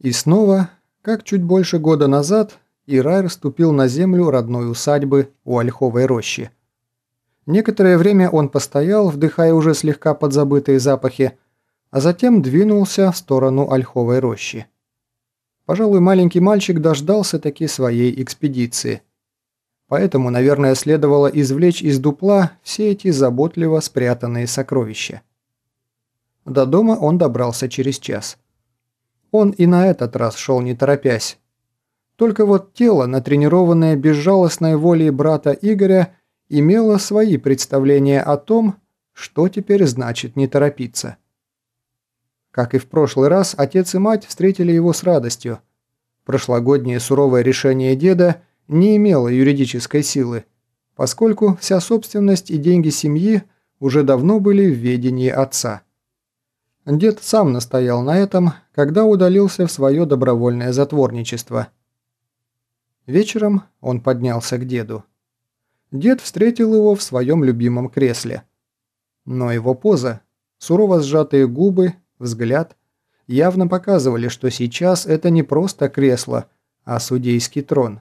И снова, как чуть больше года назад, Ирайр ступил на землю родной усадьбы у Ольховой рощи. Некоторое время он постоял, вдыхая уже слегка подзабытые запахи, а затем двинулся в сторону Ольховой рощи. Пожалуй, маленький мальчик дождался таки своей экспедиции. Поэтому, наверное, следовало извлечь из дупла все эти заботливо спрятанные сокровища. До дома он добрался через час. Он и на этот раз шел не торопясь. Только вот тело, натренированное безжалостной волей брата Игоря, имело свои представления о том, что теперь значит не торопиться. Как и в прошлый раз, отец и мать встретили его с радостью. Прошлогоднее суровое решение деда не имело юридической силы, поскольку вся собственность и деньги семьи уже давно были в ведении отца. Дед сам настоял на этом, когда удалился в свое добровольное затворничество. Вечером он поднялся к деду. Дед встретил его в своем любимом кресле. Но его поза, сурово сжатые губы, взгляд явно показывали, что сейчас это не просто кресло, а судейский трон.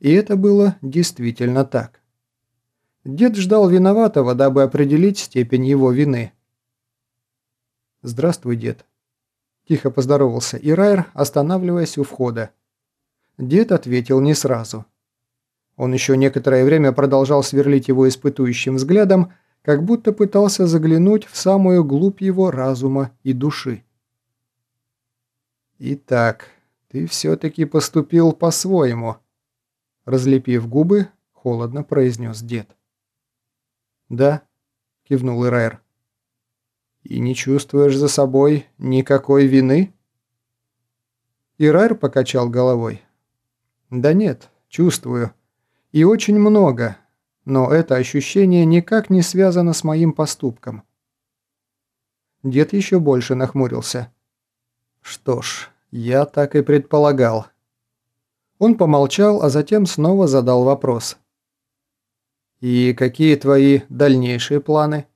И это было действительно так. Дед ждал виноватого, дабы определить степень его вины – «Здравствуй, дед». Тихо поздоровался Ирайр, останавливаясь у входа. Дед ответил не сразу. Он еще некоторое время продолжал сверлить его испытующим взглядом, как будто пытался заглянуть в самую глубь его разума и души. «Итак, ты все-таки поступил по-своему», – разлепив губы, холодно произнес дед. «Да», – кивнул Ирайр. И не чувствуешь за собой никакой вины?» Ирайр покачал головой. «Да нет, чувствую. И очень много. Но это ощущение никак не связано с моим поступком». Дед еще больше нахмурился. «Что ж, я так и предполагал». Он помолчал, а затем снова задал вопрос. «И какие твои дальнейшие планы?»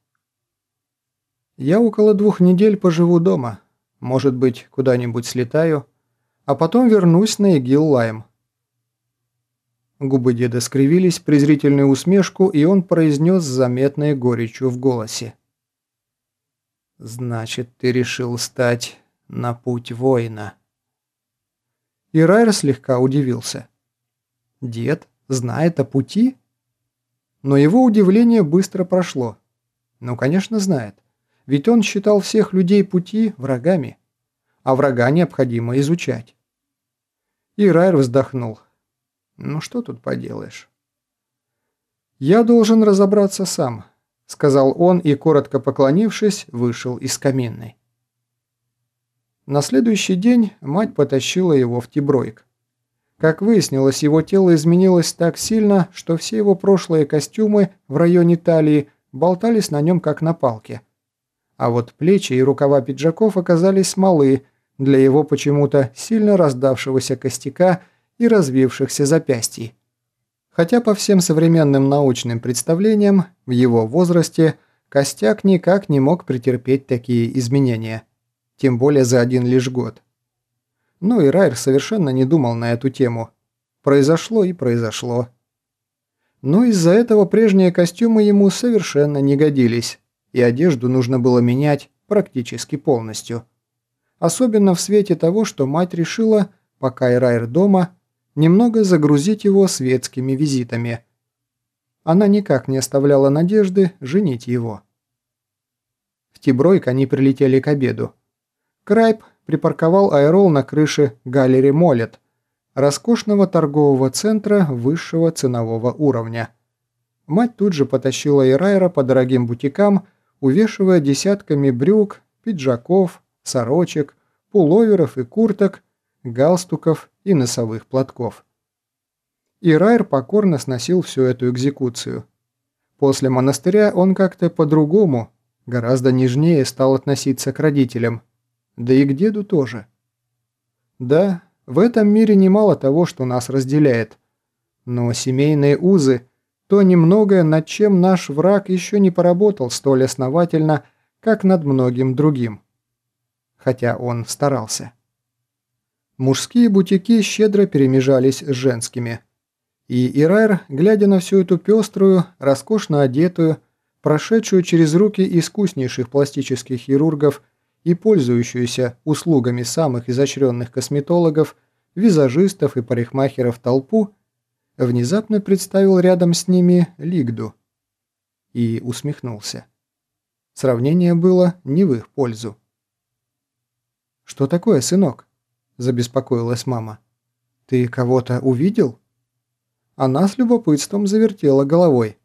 Я около двух недель поживу дома. Может быть, куда-нибудь слетаю. А потом вернусь на Игил-Лайм. Губы деда скривились презрительную усмешку, и он произнес с заметной горечью в голосе. «Значит, ты решил стать на путь воина». И Райер слегка удивился. «Дед знает о пути?» Но его удивление быстро прошло. Ну, конечно, знает. Ведь он считал всех людей пути врагами, а врага необходимо изучать. И Райер вздохнул. «Ну что тут поделаешь?» «Я должен разобраться сам», — сказал он и, коротко поклонившись, вышел из каминной. На следующий день мать потащила его в Тибройк. Как выяснилось, его тело изменилось так сильно, что все его прошлые костюмы в районе талии болтались на нем как на палке а вот плечи и рукава пиджаков оказались малы для его почему-то сильно раздавшегося костяка и развившихся запястий. Хотя по всем современным научным представлениям в его возрасте костяк никак не мог претерпеть такие изменения, тем более за один лишь год. Ну и Райер совершенно не думал на эту тему. Произошло и произошло. Но из-за этого прежние костюмы ему совершенно не годились и одежду нужно было менять практически полностью. Особенно в свете того, что мать решила, пока Ирайр дома, немного загрузить его светскими визитами. Она никак не оставляла надежды женить его. В Тибройк они прилетели к обеду. Крайп припарковал аэрол на крыше Галери Молет, роскошного торгового центра высшего ценового уровня. Мать тут же потащила Ирайра по дорогим бутикам, увешивая десятками брюк, пиджаков, сорочек, пуловеров и курток, галстуков и носовых платков. И Райер покорно сносил всю эту экзекуцию. После монастыря он как-то по-другому, гораздо нежнее стал относиться к родителям, да и к деду тоже. Да, в этом мире немало того, что нас разделяет, но семейные узы – то немногое, над чем наш враг еще не поработал столь основательно, как над многим другим. Хотя он старался. Мужские бутики щедро перемежались с женскими. И Ирайр, глядя на всю эту пеструю, роскошно одетую, прошедшую через руки искуснейших пластических хирургов и пользующуюся услугами самых изощренных косметологов, визажистов и парикмахеров толпу, внезапно представил рядом с ними Лигду и усмехнулся. Сравнение было не в их пользу. «Что такое, сынок?» – забеспокоилась мама. «Ты кого-то увидел?» Она с любопытством завертела головой.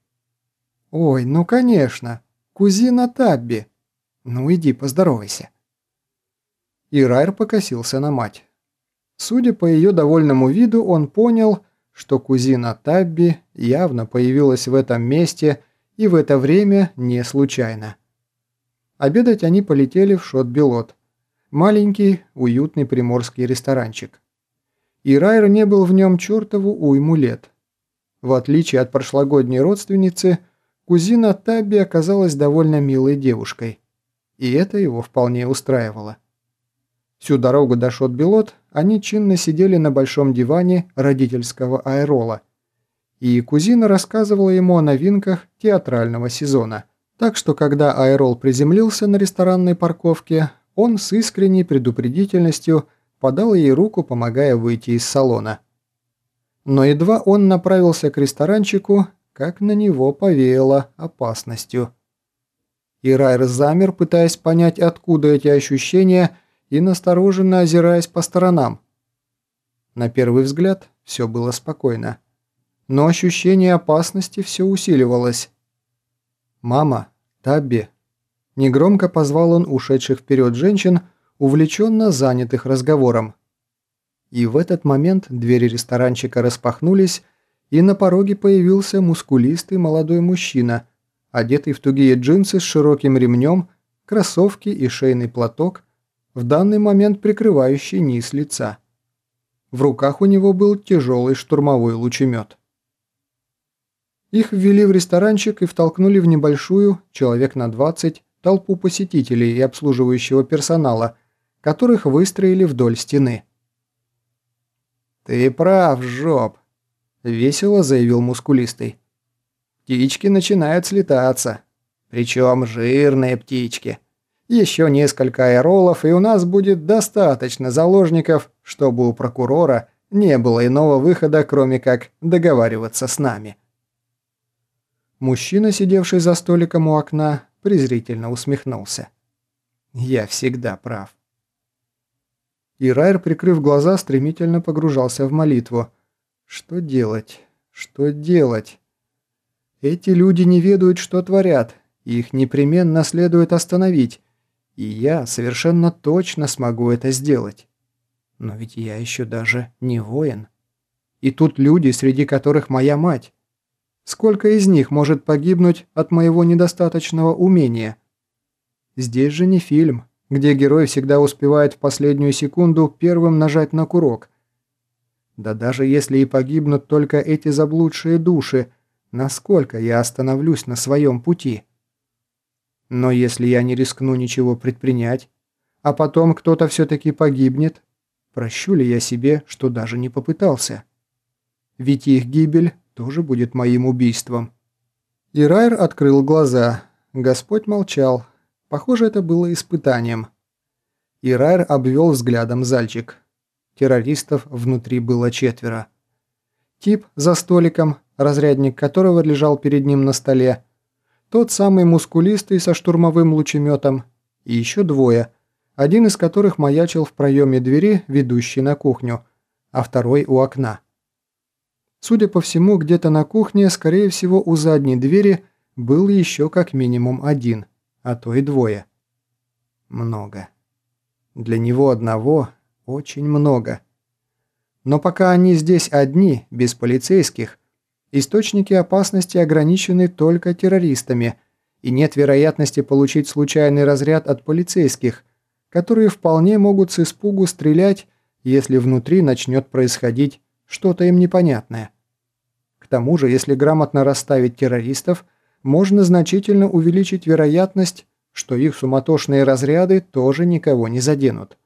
«Ой, ну конечно, кузина Табби. Ну иди поздоровайся». Райер покосился на мать. Судя по ее довольному виду, он понял, что кузина Табби явно появилась в этом месте и в это время не случайно. Обедать они полетели в Шот-Белот. Маленький, уютный приморский ресторанчик. И Райер не был в нем чертову уйму лет. В отличие от прошлогодней родственницы, кузина Табби оказалась довольно милой девушкой. И это его вполне устраивало. Всю дорогу до Шот-Белот они чинно сидели на большом диване родительского аэрола. И кузина рассказывала ему о новинках театрального сезона. Так что, когда аэрол приземлился на ресторанной парковке, он с искренней предупредительностью подал ей руку, помогая выйти из салона. Но едва он направился к ресторанчику, как на него повеяло опасностью. И Райер замер, пытаясь понять, откуда эти ощущения, и настороженно озираясь по сторонам. На первый взгляд все было спокойно. Но ощущение опасности все усиливалось. «Мама, Табби!» Негромко позвал он ушедших вперед женщин, увлеченно занятых разговором. И в этот момент двери ресторанчика распахнулись, и на пороге появился мускулистый молодой мужчина, одетый в тугие джинсы с широким ремнем, кроссовки и шейный платок, в данный момент прикрывающий низ лица. В руках у него был тяжелый штурмовой лучемет. Их ввели в ресторанчик и втолкнули в небольшую, человек на 20, толпу посетителей и обслуживающего персонала, которых выстроили вдоль стены. «Ты прав, жоп», – весело заявил мускулистый. «Птички начинают слетаться. Причем жирные птички. Еще несколько аэролов, и у нас будет достаточно заложников, чтобы у прокурора не было иного выхода, кроме как договариваться с нами». Мужчина, сидевший за столиком у окна, презрительно усмехнулся. «Я всегда прав». И Райер, прикрыв глаза, стремительно погружался в молитву. «Что делать? Что делать?» «Эти люди не ведают, что творят. Их непременно следует остановить. И я совершенно точно смогу это сделать. Но ведь я еще даже не воин. И тут люди, среди которых моя мать. Сколько из них может погибнуть от моего недостаточного умения? Здесь же не фильм, где герой всегда успевает в последнюю секунду первым нажать на курок. Да даже если и погибнут только эти заблудшие души, насколько я остановлюсь на своем пути? Но если я не рискну ничего предпринять, а потом кто-то все-таки погибнет, прощу ли я себе, что даже не попытался? Ведь их гибель тоже будет моим убийством. И Райер открыл глаза. Господь молчал. Похоже, это было испытанием. И Райер обвел взглядом зальчик. Террористов внутри было четверо. Тип за столиком, разрядник которого лежал перед ним на столе. Тот самый мускулистый со штурмовым лучеметом. И еще двое, один из которых маячил в проеме двери, ведущей на кухню, а второй у окна. Судя по всему, где-то на кухне, скорее всего, у задней двери был еще как минимум один, а то и двое. Много. Для него одного очень много. Но пока они здесь одни, без полицейских, источники опасности ограничены только террористами, и нет вероятности получить случайный разряд от полицейских, которые вполне могут с испугу стрелять, если внутри начнет происходить что-то им непонятное. К тому же, если грамотно расставить террористов, можно значительно увеличить вероятность, что их суматошные разряды тоже никого не заденут.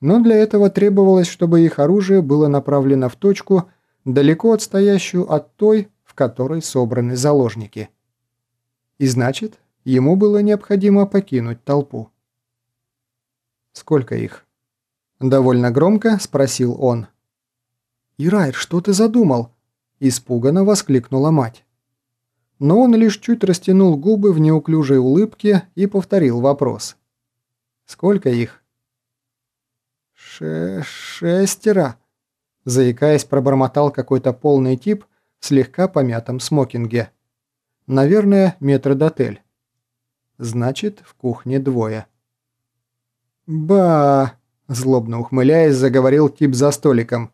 но для этого требовалось, чтобы их оружие было направлено в точку, далеко отстоящую от той, в которой собраны заложники. И значит, ему было необходимо покинуть толпу. «Сколько их?» Довольно громко спросил он. «Ирайр, что ты задумал?» Испуганно воскликнула мать. Но он лишь чуть растянул губы в неуклюжей улыбке и повторил вопрос. «Сколько их?» Ше «Шестеро», заикаясь, пробормотал какой-то полный тип в слегка помятом смокинге. «Наверное, метродотель. Значит, в кухне двое». «Ба!» – злобно ухмыляясь, заговорил тип за столиком.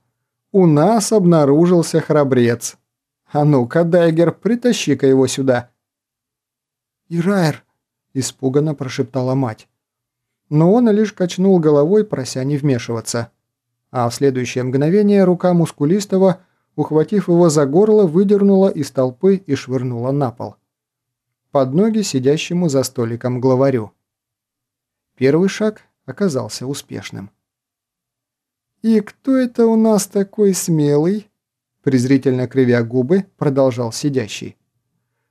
«У нас обнаружился храбрец. А ну-ка, Дайгер, притащи-ка его сюда». «Ирайр!» – испуганно прошептала мать. Но он лишь качнул головой, прося не вмешиваться. А в следующее мгновение рука мускулистого, ухватив его за горло, выдернула из толпы и швырнула на пол. Под ноги сидящему за столиком главарю. Первый шаг оказался успешным. «И кто это у нас такой смелый?» презрительно кривя губы, продолжал сидящий.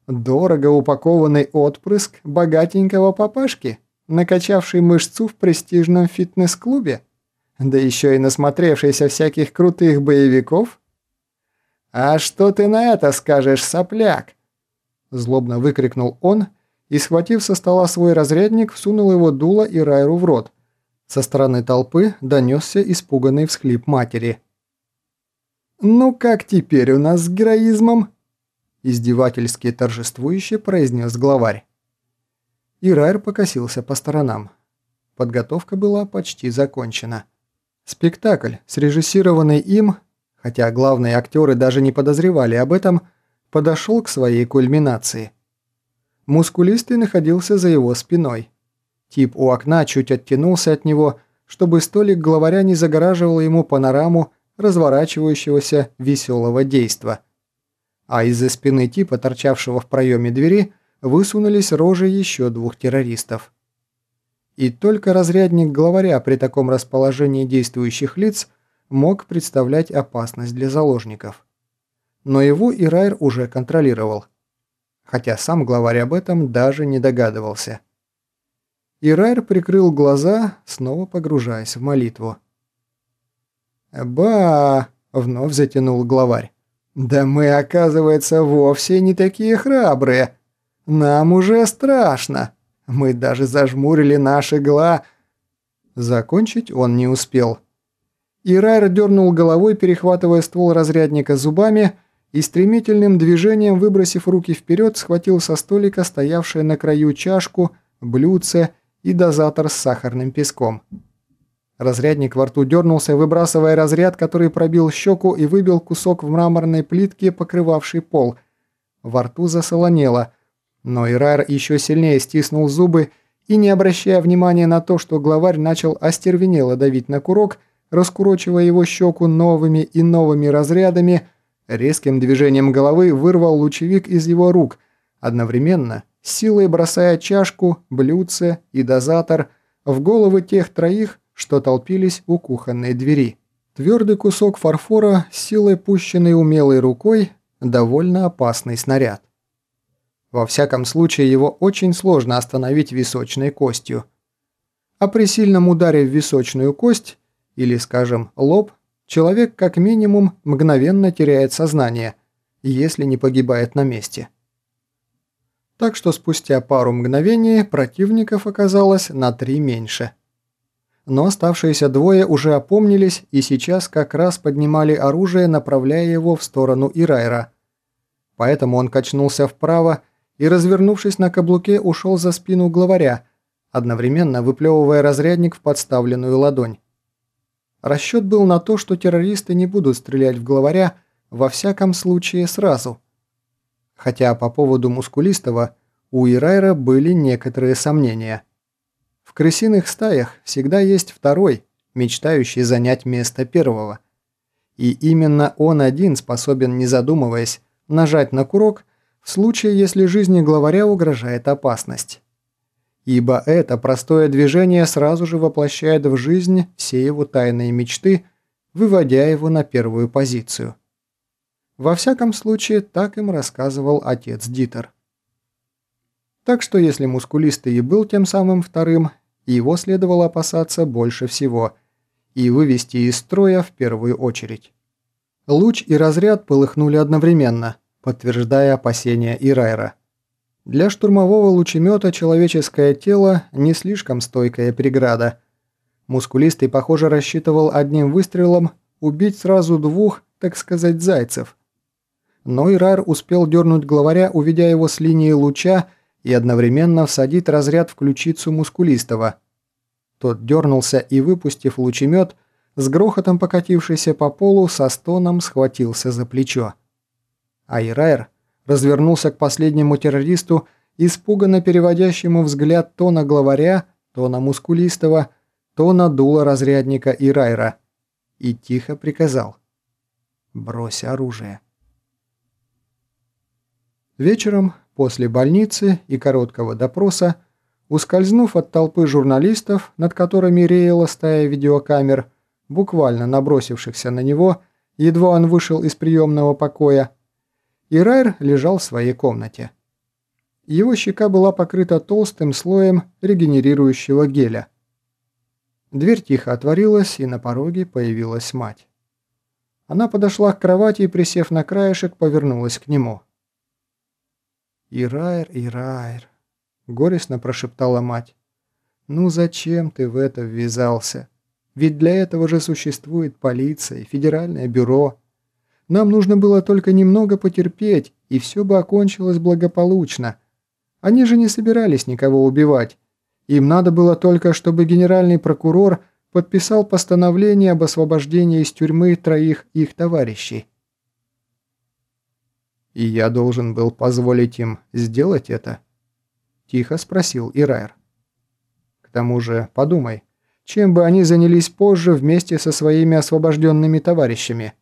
«Дорого упакованный отпрыск богатенького папашки, накачавший мышцу в престижном фитнес-клубе, да еще и насмотревшийся всяких крутых боевиков? А что ты на это скажешь, сопляк?» Злобно выкрикнул он и, схватив со стола свой разрядник, всунул его дуло и Райру в рот, со стороны толпы донесся испуганный всхлип матери. «Ну как теперь у нас с героизмом?» Издевательски торжествующе произнес главарь. Ирайр покосился по сторонам. Подготовка была почти закончена. Спектакль, срежиссированный им, хотя главные актеры даже не подозревали об этом, подошел к своей кульминации. Мускулистый находился за его спиной. Тип у окна чуть оттянулся от него, чтобы столик главаря не загораживал ему панораму разворачивающегося веселого действа. А из-за спины типа, торчавшего в проеме двери, высунулись рожи еще двух террористов. И только разрядник главаря при таком расположении действующих лиц мог представлять опасность для заложников. Но его Ирайр уже контролировал. Хотя сам главарь об этом даже не догадывался. Ирайр прикрыл глаза, снова погружаясь в молитву. «Ба!» – вновь затянул главарь. «Да мы, оказывается, вовсе не такие храбрые. Нам уже страшно. Мы даже зажмурили наши гла...» Закончить он не успел. Ирайр дернул головой, перехватывая ствол разрядника зубами, и стремительным движением, выбросив руки вперед, схватил со столика стоявшее на краю чашку, блюдце и дозатор с сахарным песком. Разрядник во рту дернулся, выбрасывая разряд, который пробил щеку и выбил кусок в мраморной плитке, покрывавший пол. Во рту засолонело, но Ирайр еще сильнее стиснул зубы и, не обращая внимания на то, что главарь начал остервенело давить на курок, раскурочивая его щеку новыми и новыми разрядами, резким движением головы вырвал лучевик из его рук, одновременно силой бросая чашку, блюдце и дозатор в головы тех троих, что толпились у кухонной двери. Твердый кусок фарфора, силой пущенный умелой рукой, довольно опасный снаряд. Во всяком случае, его очень сложно остановить височной костью. А при сильном ударе в височную кость, или, скажем, лоб, человек как минимум мгновенно теряет сознание, если не погибает на месте так что спустя пару мгновений противников оказалось на три меньше. Но оставшиеся двое уже опомнились и сейчас как раз поднимали оружие, направляя его в сторону Ирайра. Поэтому он качнулся вправо и, развернувшись на каблуке, ушел за спину главаря, одновременно выплевывая разрядник в подставленную ладонь. Расчет был на то, что террористы не будут стрелять в главаря, во всяком случае сразу – хотя по поводу мускулистого у Ирайра были некоторые сомнения. В крысиных стаях всегда есть второй, мечтающий занять место первого. И именно он один способен, не задумываясь, нажать на курок случае, если жизни главаря угрожает опасность. ибо это простое движение сразу же воплощает в жизнь все его тайные мечты, выводя его на первую позицию. Во всяком случае, так им рассказывал отец Дитер. Так что если мускулистый и был тем самым вторым, его следовало опасаться больше всего и вывести из строя в первую очередь. Луч и разряд полыхнули одновременно, подтверждая опасения Ирайра. Для штурмового лучемета человеческое тело не слишком стойкая преграда. Мускулистый, похоже, рассчитывал одним выстрелом убить сразу двух, так сказать, зайцев. Но Ирайр успел дернуть главаря, уведя его с линии луча и одновременно всадить разряд в ключицу мускулистого. Тот дернулся и, выпустив лучемет, с грохотом покатившийся по полу, со стоном схватился за плечо. Айрайр развернулся к последнему террористу, испуганно переводящему взгляд то на главаря, то на мускулистого, то на дуло разрядника Ирайра, и тихо приказал «Брось оружие». Вечером, после больницы и короткого допроса, ускользнув от толпы журналистов, над которыми реяла стая видеокамер, буквально набросившихся на него, едва он вышел из приемного покоя, и Райер лежал в своей комнате. Его щека была покрыта толстым слоем регенерирующего геля. Дверь тихо отворилась, и на пороге появилась мать. Она подошла к кровати и, присев на краешек, повернулась к нему. «Ирайр, Ирайр», — горестно прошептала мать. «Ну зачем ты в это ввязался? Ведь для этого же существует полиция, федеральное бюро». Нам нужно было только немного потерпеть, и все бы окончилось благополучно. Они же не собирались никого убивать. Им надо было только, чтобы генеральный прокурор подписал постановление об освобождении из тюрьмы троих их товарищей. «И я должен был позволить им сделать это?» – тихо спросил Ирайр. «К тому же, подумай, чем бы они занялись позже вместе со своими освобожденными товарищами?»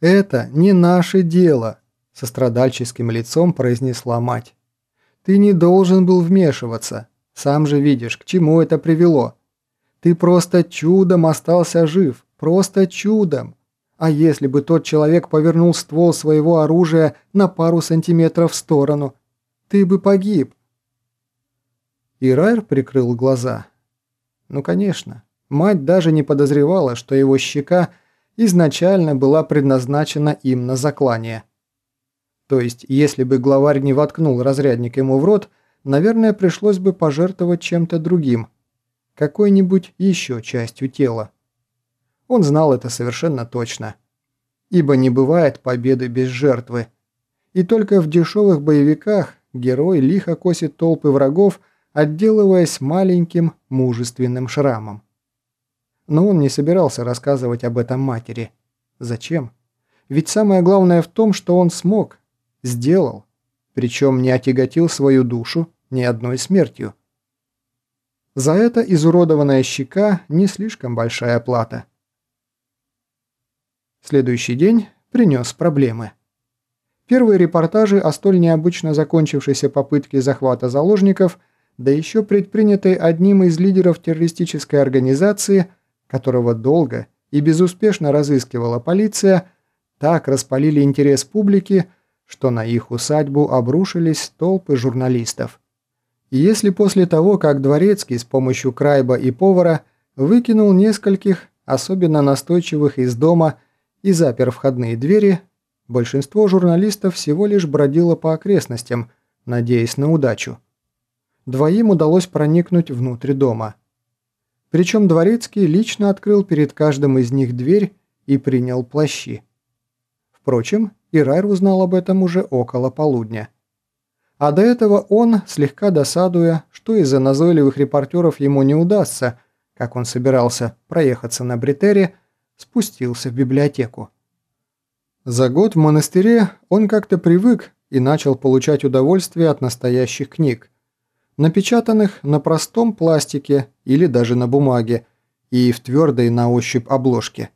«Это не наше дело», – со страдальческим лицом произнесла мать. «Ты не должен был вмешиваться. Сам же видишь, к чему это привело. Ты просто чудом остался жив, просто чудом. А если бы тот человек повернул ствол своего оружия на пару сантиметров в сторону, ты бы погиб». Ирайр прикрыл глаза. Ну, конечно, мать даже не подозревала, что его щека – изначально была предназначена им на заклание. То есть, если бы главарь не воткнул разрядник ему в рот, наверное, пришлось бы пожертвовать чем-то другим, какой-нибудь еще частью тела. Он знал это совершенно точно. Ибо не бывает победы без жертвы. И только в дешевых боевиках герой лихо косит толпы врагов, отделываясь маленьким мужественным шрамом. Но он не собирался рассказывать об этом матери. Зачем? Ведь самое главное в том, что он смог, сделал, причем не отяготил свою душу ни одной смертью. За это изуродованная щека не слишком большая плата. Следующий день принес проблемы. Первые репортажи о столь необычно закончившейся попытке захвата заложников, да еще предпринятой одним из лидеров террористической организации – которого долго и безуспешно разыскивала полиция, так распалили интерес публики, что на их усадьбу обрушились толпы журналистов. И если после того, как Дворецкий с помощью Крайба и повара выкинул нескольких, особенно настойчивых из дома и запер входные двери, большинство журналистов всего лишь бродило по окрестностям, надеясь на удачу. Двоим удалось проникнуть внутрь дома – причем Дворецкий лично открыл перед каждым из них дверь и принял плащи. Впрочем, Ирайр узнал об этом уже около полудня. А до этого он, слегка досадуя, что из-за назойливых репортеров ему не удастся, как он собирался проехаться на Бритере, спустился в библиотеку. За год в монастыре он как-то привык и начал получать удовольствие от настоящих книг – напечатанных на простом пластике или даже на бумаге и в твердой на ощупь обложке.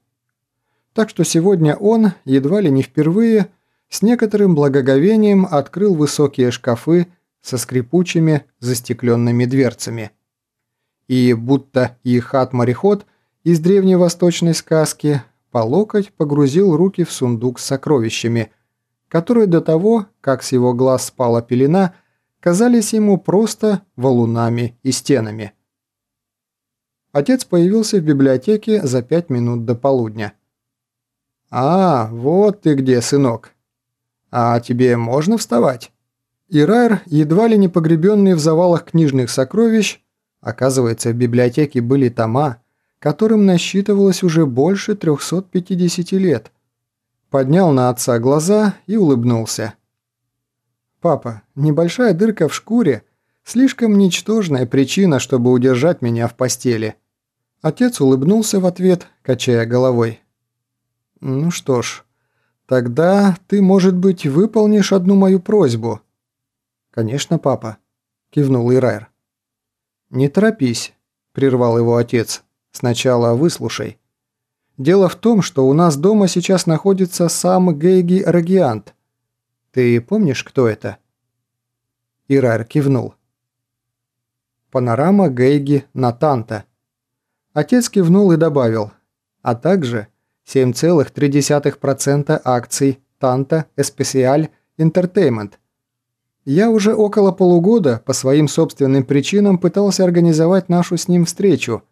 Так что сегодня он, едва ли не впервые, с некоторым благоговением открыл высокие шкафы со скрипучими застекленными дверцами. И будто Ихат-мореход из древневосточной сказки по локоть погрузил руки в сундук с сокровищами, которые до того, как с его глаз спала пелена, казались ему просто валунами и стенами. Отец появился в библиотеке за пять минут до полудня. «А, вот ты где, сынок. А тебе можно вставать?» Ирайр, едва ли не погребенный в завалах книжных сокровищ, оказывается, в библиотеке были тома, которым насчитывалось уже больше 350 лет, поднял на отца глаза и улыбнулся. «Папа, небольшая дырка в шкуре – слишком ничтожная причина, чтобы удержать меня в постели». Отец улыбнулся в ответ, качая головой. «Ну что ж, тогда ты, может быть, выполнишь одну мою просьбу?» «Конечно, папа», – кивнул Ирайр. «Не торопись», – прервал его отец. «Сначала выслушай. Дело в том, что у нас дома сейчас находится сам Гейги Рагиант. Ты помнишь, кто это?» Ирайр кивнул. «Панорама Гейги Натанта». Отец кивнул и добавил, а также 7,3% акций Танта Especial Entertainment. Я уже около полугода по своим собственным причинам пытался организовать нашу с ним встречу,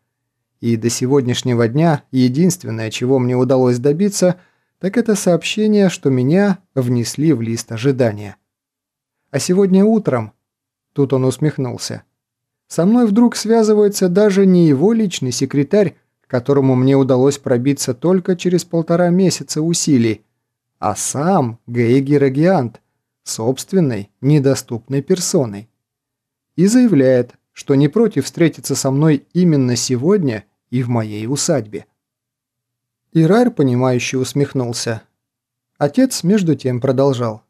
и до сегодняшнего дня единственное, чего мне удалось добиться, так это сообщение, что меня внесли в лист ожидания. А сегодня утром, тут он усмехнулся, со мной вдруг связывается даже не его личный секретарь, которому мне удалось пробиться только через полтора месяца усилий, а сам Гейги Рагиант, собственной, недоступной персоной. И заявляет, что не против встретиться со мной именно сегодня и в моей усадьбе. Ирайр, понимающе усмехнулся. Отец, между тем, продолжал.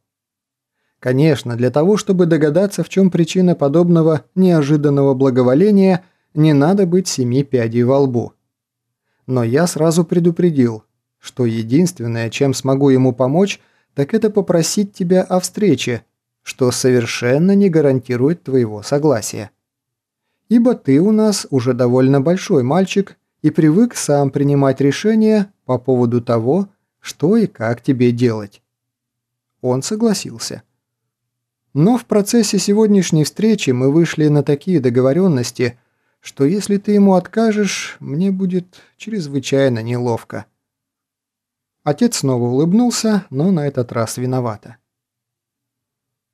Конечно, для того, чтобы догадаться, в чем причина подобного неожиданного благоволения, не надо быть семи пядей во лбу но я сразу предупредил, что единственное, чем смогу ему помочь, так это попросить тебя о встрече, что совершенно не гарантирует твоего согласия. Ибо ты у нас уже довольно большой мальчик и привык сам принимать решения по поводу того, что и как тебе делать. Он согласился. Но в процессе сегодняшней встречи мы вышли на такие договоренности – что если ты ему откажешь, мне будет чрезвычайно неловко. Отец снова улыбнулся, но на этот раз виновато.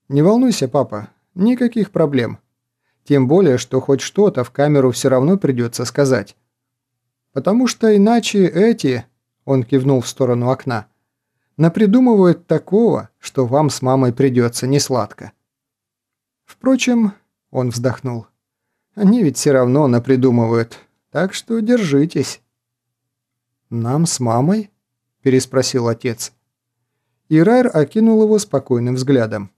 «Не волнуйся, папа, никаких проблем. Тем более, что хоть что-то в камеру все равно придется сказать. Потому что иначе эти...» — он кивнул в сторону окна. «Напридумывают такого, что вам с мамой придется несладко». «Впрочем...» — он вздохнул. Они ведь все равно напридумывают, так что держитесь». «Нам с мамой?» – переспросил отец. Ирайр окинул его спокойным взглядом.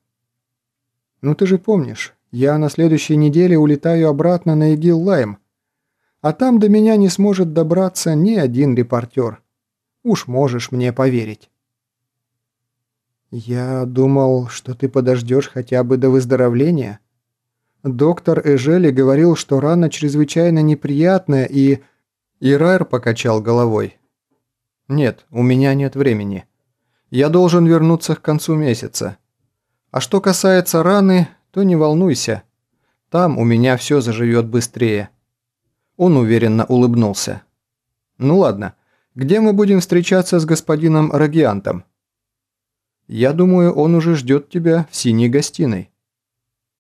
«Ну ты же помнишь, я на следующей неделе улетаю обратно на Игил-Лайм, а там до меня не сможет добраться ни один репортер. Уж можешь мне поверить». «Я думал, что ты подождешь хотя бы до выздоровления», Доктор Эжели говорил, что рана чрезвычайно неприятная и... Ирайр покачал головой. «Нет, у меня нет времени. Я должен вернуться к концу месяца. А что касается раны, то не волнуйся. Там у меня все заживет быстрее». Он уверенно улыбнулся. «Ну ладно, где мы будем встречаться с господином Рагиантом?» «Я думаю, он уже ждет тебя в синей гостиной».